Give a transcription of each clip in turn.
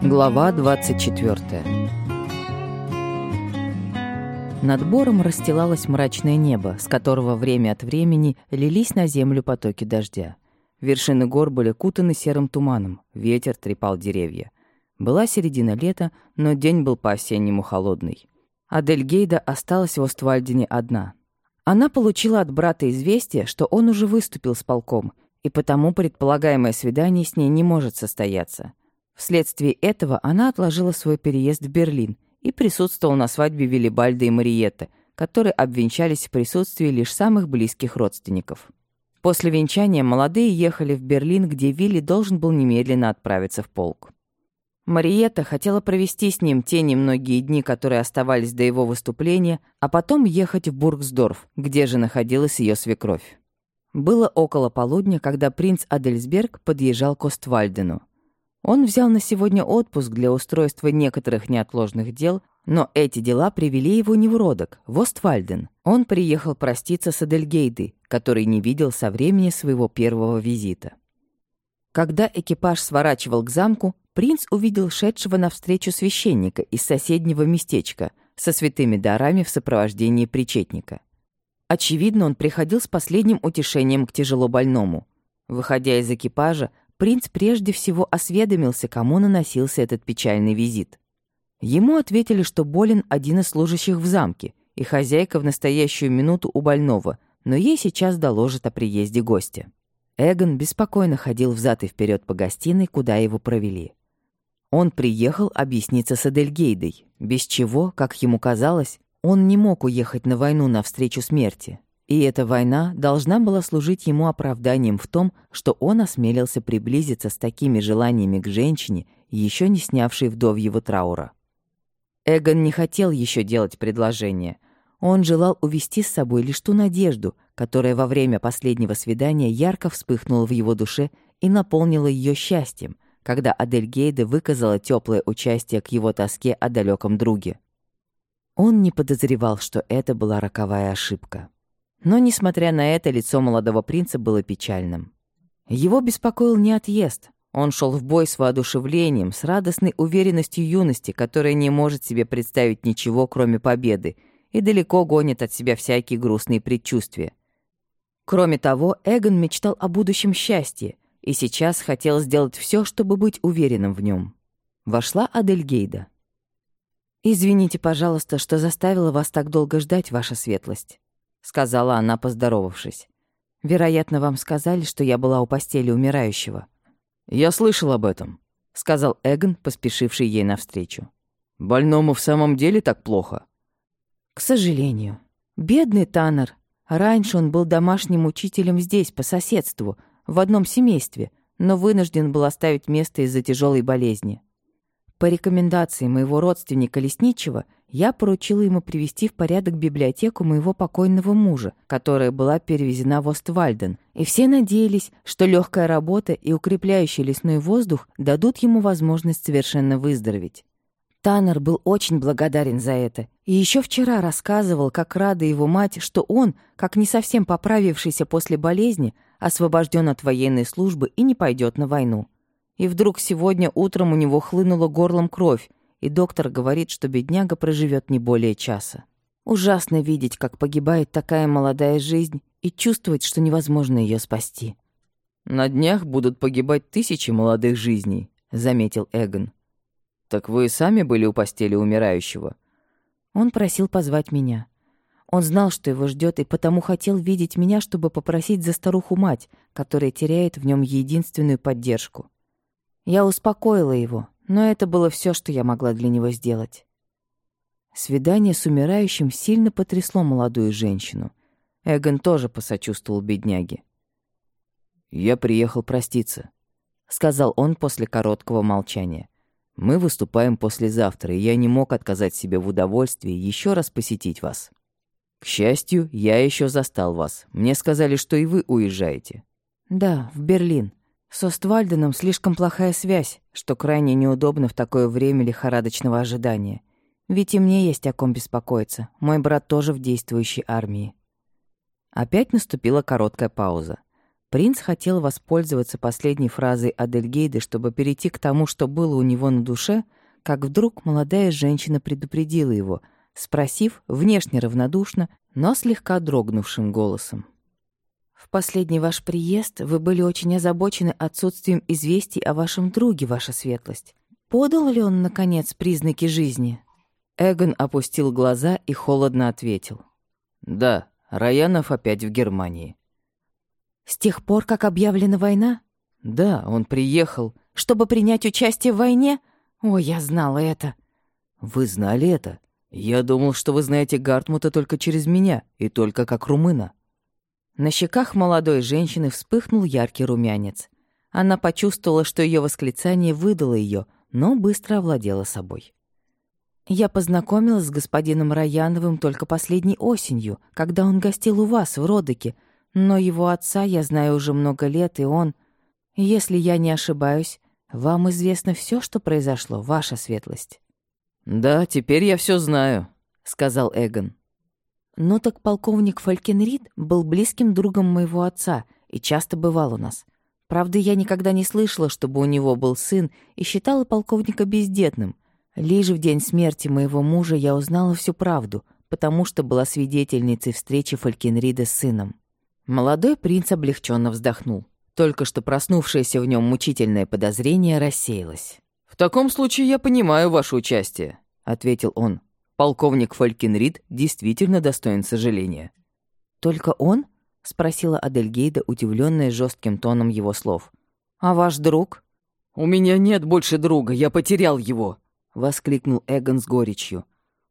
Глава 24 Над Бором расстилалось мрачное небо, с которого время от времени лились на землю потоки дождя. Вершины гор были кутаны серым туманом, ветер трепал деревья. Была середина лета, но день был по-осеннему холодный. Адельгейда осталась в Оствальдине одна. Она получила от брата известие, что он уже выступил с полком, и потому предполагаемое свидание с ней не может состояться. Вследствие этого она отложила свой переезд в Берлин и присутствовала на свадьбе Виллибальда и Мариетты, которые обвенчались в присутствии лишь самых близких родственников. После венчания молодые ехали в Берлин, где Вилли должен был немедленно отправиться в полк. Мариетта хотела провести с ним те немногие дни, которые оставались до его выступления, а потом ехать в Бургсдорф, где же находилась ее свекровь. Было около полудня, когда принц Адельсберг подъезжал к Оствальдену. Он взял на сегодня отпуск для устройства некоторых неотложных дел, но эти дела привели его не в Родок, в Оствальден. Он приехал проститься с Адельгейдой, который не видел со времени своего первого визита. Когда экипаж сворачивал к замку, принц увидел шедшего навстречу священника из соседнего местечка со святыми дарами в сопровождении причетника. Очевидно, он приходил с последним утешением к тяжелобольному. Выходя из экипажа, принц прежде всего осведомился, кому наносился этот печальный визит. Ему ответили, что болен один из служащих в замке, и хозяйка в настоящую минуту у больного, но ей сейчас доложат о приезде гостя. Эгон беспокойно ходил взад и вперед по гостиной, куда его провели. Он приехал объясниться с Адельгейдой, без чего, как ему казалось, он не мог уехать на войну навстречу смерти. И эта война должна была служить ему оправданием в том, что он осмелился приблизиться с такими желаниями к женщине, еще не снявшей вдовьего траура. Эгон не хотел еще делать предложение. Он желал увести с собой лишь ту надежду, которая во время последнего свидания ярко вспыхнула в его душе и наполнила ее счастьем, когда Адель Гейде выказала теплое участие к его тоске о далеком друге. Он не подозревал, что это была роковая ошибка. Но, несмотря на это, лицо молодого принца было печальным. Его беспокоил не отъезд. Он шел в бой с воодушевлением, с радостной уверенностью юности, которая не может себе представить ничего, кроме победы, и далеко гонит от себя всякие грустные предчувствия. Кроме того, Эгон мечтал о будущем счастье и сейчас хотел сделать все, чтобы быть уверенным в нем. Вошла Адельгейда. «Извините, пожалуйста, что заставила вас так долго ждать, ваша светлость». — сказала она, поздоровавшись. «Вероятно, вам сказали, что я была у постели умирающего». «Я слышал об этом», — сказал Эгон, поспешивший ей навстречу. «Больному в самом деле так плохо?» «К сожалению. Бедный Таннер. Раньше он был домашним учителем здесь, по соседству, в одном семействе, но вынужден был оставить место из-за тяжелой болезни. По рекомендации моего родственника Лесничего я поручила ему привести в порядок библиотеку моего покойного мужа, которая была перевезена в Оствальден, и все надеялись, что легкая работа и укрепляющий лесной воздух дадут ему возможность совершенно выздороветь. Таннер был очень благодарен за это, и еще вчера рассказывал, как рада его мать, что он, как не совсем поправившийся после болезни, освобожден от военной службы и не пойдет на войну. И вдруг сегодня утром у него хлынула горлом кровь, и доктор говорит, что бедняга проживет не более часа. Ужасно видеть, как погибает такая молодая жизнь, и чувствовать, что невозможно ее спасти. «На днях будут погибать тысячи молодых жизней», — заметил Эгон. «Так вы сами были у постели умирающего?» Он просил позвать меня. Он знал, что его ждет, и потому хотел видеть меня, чтобы попросить за старуху-мать, которая теряет в нем единственную поддержку. Я успокоила его, но это было все, что я могла для него сделать. Свидание с умирающим сильно потрясло молодую женщину. Эгон тоже посочувствовал бедняге. «Я приехал проститься», — сказал он после короткого молчания. «Мы выступаем послезавтра, и я не мог отказать себе в удовольствии еще раз посетить вас. К счастью, я еще застал вас. Мне сказали, что и вы уезжаете». «Да, в Берлин. С Оствальденом слишком плохая связь, что крайне неудобно в такое время лихорадочного ожидания. Ведь и мне есть о ком беспокоиться. Мой брат тоже в действующей армии. Опять наступила короткая пауза. Принц хотел воспользоваться последней фразой Адельгейды, чтобы перейти к тому, что было у него на душе, как вдруг молодая женщина предупредила его, спросив, внешне равнодушно, но слегка дрогнувшим голосом. «В последний ваш приезд вы были очень озабочены отсутствием известий о вашем друге, ваша светлость. Подал ли он, наконец, признаки жизни?» Эгон опустил глаза и холодно ответил. «Да, Раянов опять в Германии». «С тех пор, как объявлена война?» «Да, он приехал». «Чтобы принять участие в войне? О, я знала это». «Вы знали это? Я думал, что вы знаете Гартмута только через меня и только как румына». На щеках молодой женщины вспыхнул яркий румянец. Она почувствовала, что ее восклицание выдало ее, но быстро овладела собой. «Я познакомилась с господином Раяновым только последней осенью, когда он гостил у вас в Родоке, но его отца я знаю уже много лет, и он... Если я не ошибаюсь, вам известно все, что произошло, ваша светлость». «Да, теперь я все знаю», — сказал Эгон. Но так полковник Фалькенрид был близким другом моего отца и часто бывал у нас. Правда, я никогда не слышала, чтобы у него был сын, и считала полковника бездетным. Лишь в день смерти моего мужа я узнала всю правду, потому что была свидетельницей встречи Фалькенрида с сыном. Молодой принц облегченно вздохнул. Только что проснувшееся в нем мучительное подозрение рассеялось. «В таком случае я понимаю ваше участие», — ответил он. Полковник Фолькенрид действительно достоин сожаления. «Только он?» — спросила Адельгейда, удивленная жестким тоном его слов. «А ваш друг?» «У меня нет больше друга, я потерял его!» — воскликнул Эгон с горечью.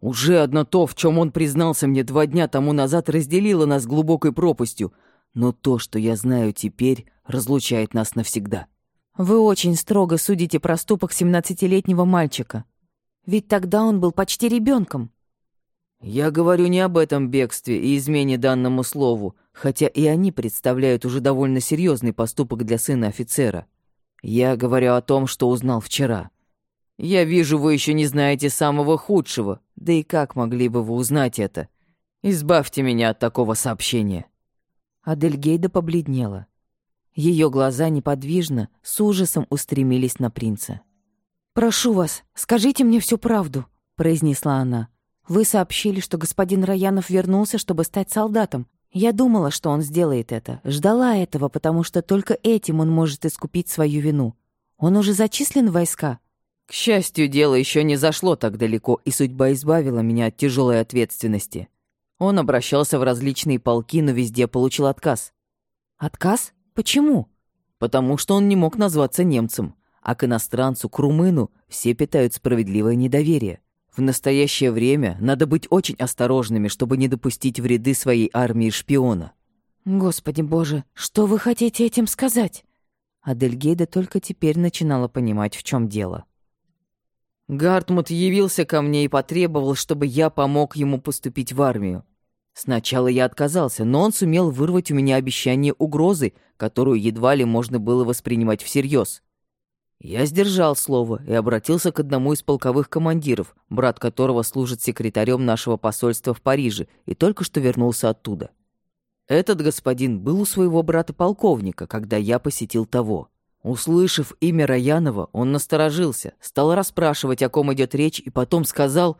«Уже одно то, в чем он признался мне два дня тому назад, разделило нас глубокой пропастью, но то, что я знаю теперь, разлучает нас навсегда». «Вы очень строго судите проступок семнадцатилетнего мальчика», ведь тогда он был почти ребенком. Я говорю не об этом бегстве и измене данному слову, хотя и они представляют уже довольно серьезный поступок для сына офицера. Я говорю о том, что узнал вчера. Я вижу, вы еще не знаете самого худшего, да и как могли бы вы узнать это? Избавьте меня от такого сообщения». Адельгейда побледнела. Ее глаза неподвижно, с ужасом устремились на принца. «Прошу вас, скажите мне всю правду», — произнесла она. «Вы сообщили, что господин Раянов вернулся, чтобы стать солдатом. Я думала, что он сделает это, ждала этого, потому что только этим он может искупить свою вину. Он уже зачислен в войска». «К счастью, дело еще не зашло так далеко, и судьба избавила меня от тяжелой ответственности. Он обращался в различные полки, но везде получил отказ». «Отказ? Почему?» «Потому что он не мог назваться немцем а к иностранцу, к румыну, все питают справедливое недоверие. В настоящее время надо быть очень осторожными, чтобы не допустить вреды своей армии шпиона. Господи боже, что вы хотите этим сказать? Адельгейда только теперь начинала понимать, в чем дело. Гартмут явился ко мне и потребовал, чтобы я помог ему поступить в армию. Сначала я отказался, но он сумел вырвать у меня обещание угрозы, которую едва ли можно было воспринимать всерьез. Я сдержал слово и обратился к одному из полковых командиров, брат которого служит секретарем нашего посольства в Париже и только что вернулся оттуда. Этот господин был у своего брата-полковника, когда я посетил того. Услышав имя Раянова, он насторожился, стал расспрашивать, о ком идет речь, и потом сказал...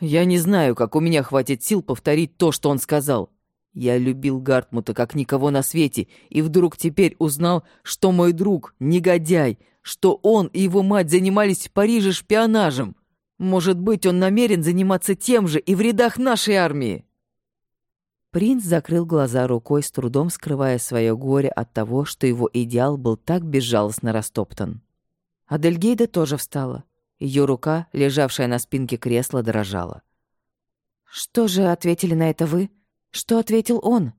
Я не знаю, как у меня хватит сил повторить то, что он сказал. Я любил Гартмута как никого на свете, и вдруг теперь узнал, что мой друг — негодяй, что он и его мать занимались в Париже шпионажем. Может быть, он намерен заниматься тем же и в рядах нашей армии?» Принц закрыл глаза рукой, с трудом скрывая свое горе от того, что его идеал был так безжалостно растоптан. Адельгейда тоже встала. Ее рука, лежавшая на спинке кресла, дрожала. «Что же ответили на это вы? Что ответил он?»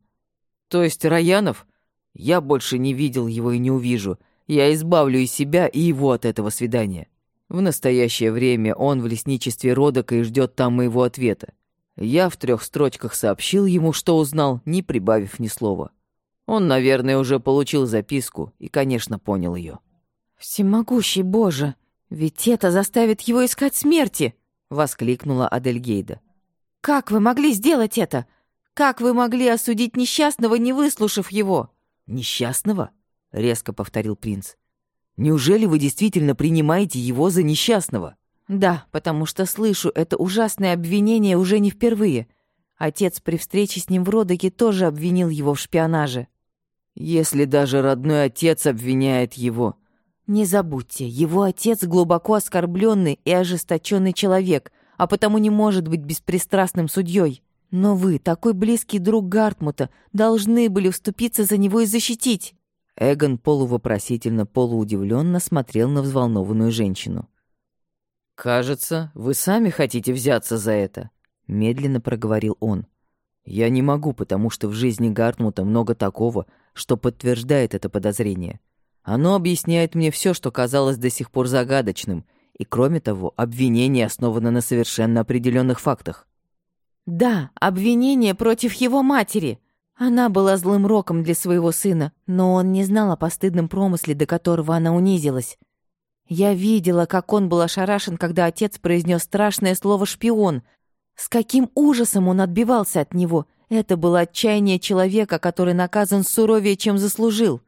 «То есть Раянов? Я больше не видел его и не увижу. Я избавлю и себя, и его от этого свидания. В настоящее время он в лесничестве Родока и ждет там моего ответа. Я в трех строчках сообщил ему, что узнал, не прибавив ни слова. Он, наверное, уже получил записку и, конечно, понял ее. «Всемогущий Боже, ведь это заставит его искать смерти!» — воскликнула Адельгейда. «Как вы могли сделать это? Как вы могли осудить несчастного, не выслушав его?» «Несчастного?» — резко повторил принц. «Неужели вы действительно принимаете его за несчастного?» «Да, потому что слышу это ужасное обвинение уже не впервые. Отец при встрече с ним в Родоке тоже обвинил его в шпионаже». «Если даже родной отец обвиняет его...» «Не забудьте, его отец глубоко оскорбленный и ожесточенный человек, а потому не может быть беспристрастным судьей. Но вы, такой близкий друг Гартмута, должны были вступиться за него и защитить». Эгон полувопросительно, полуудивленно смотрел на взволнованную женщину. «Кажется, вы сами хотите взяться за это», — медленно проговорил он. «Я не могу, потому что в жизни Гартмута много такого, что подтверждает это подозрение. Оно объясняет мне все, что казалось до сих пор загадочным, и, кроме того, обвинение основано на совершенно определенных фактах. Да, обвинение против его матери. Она была злым роком для своего сына, но он не знал о постыдном промысле, до которого она унизилась. Я видела, как он был ошарашен, когда отец произнес страшное слово «шпион». С каким ужасом он отбивался от него. Это было отчаяние человека, который наказан суровее, чем заслужил.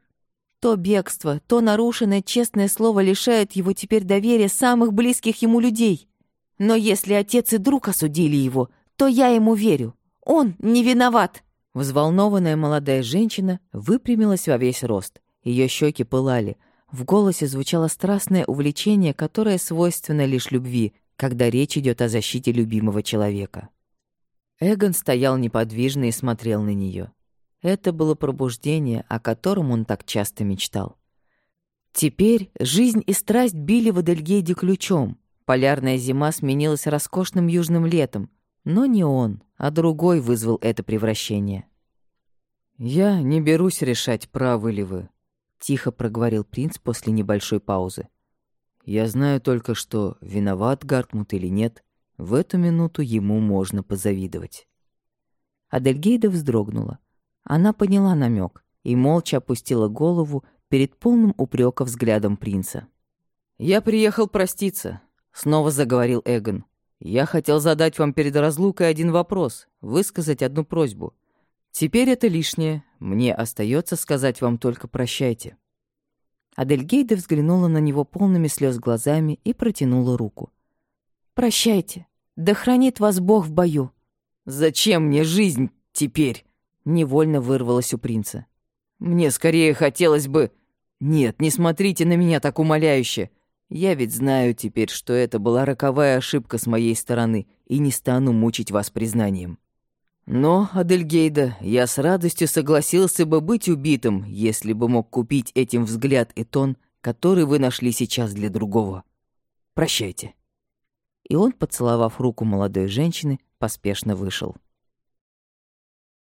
То бегство, то нарушенное честное слово лишает его теперь доверия самых близких ему людей. Но если отец и друг осудили его, то я ему верю. Он не виноват». Взволнованная молодая женщина выпрямилась во весь рост. Ее щеки пылали. В голосе звучало страстное увлечение, которое свойственно лишь любви, когда речь идет о защите любимого человека. Эгон стоял неподвижно и смотрел на нее. Это было пробуждение, о котором он так часто мечтал. Теперь жизнь и страсть били в Адельгейде ключом. Полярная зима сменилась роскошным южным летом, но не он, а другой вызвал это превращение. «Я не берусь решать, правы ли вы», — тихо проговорил принц после небольшой паузы. «Я знаю только, что виноват Гартмут или нет, в эту минуту ему можно позавидовать». Адельгейда вздрогнула. Она поняла намек и молча опустила голову перед полным упрека взглядом принца. «Я приехал проститься», — снова заговорил Эгон. Я хотел задать вам перед разлукой один вопрос, высказать одну просьбу. Теперь это лишнее. Мне остается сказать вам только прощайте». Адельгейда взглянула на него полными слез глазами и протянула руку. «Прощайте. Да хранит вас Бог в бою». «Зачем мне жизнь теперь?» — невольно вырвалось у принца. «Мне скорее хотелось бы...» «Нет, не смотрите на меня так умоляюще. Я ведь знаю теперь, что это была роковая ошибка с моей стороны, и не стану мучить вас признанием. Но, Адельгейда, я с радостью согласился бы быть убитым, если бы мог купить этим взгляд и тон, который вы нашли сейчас для другого. Прощайте». И он, поцеловав руку молодой женщины, поспешно вышел.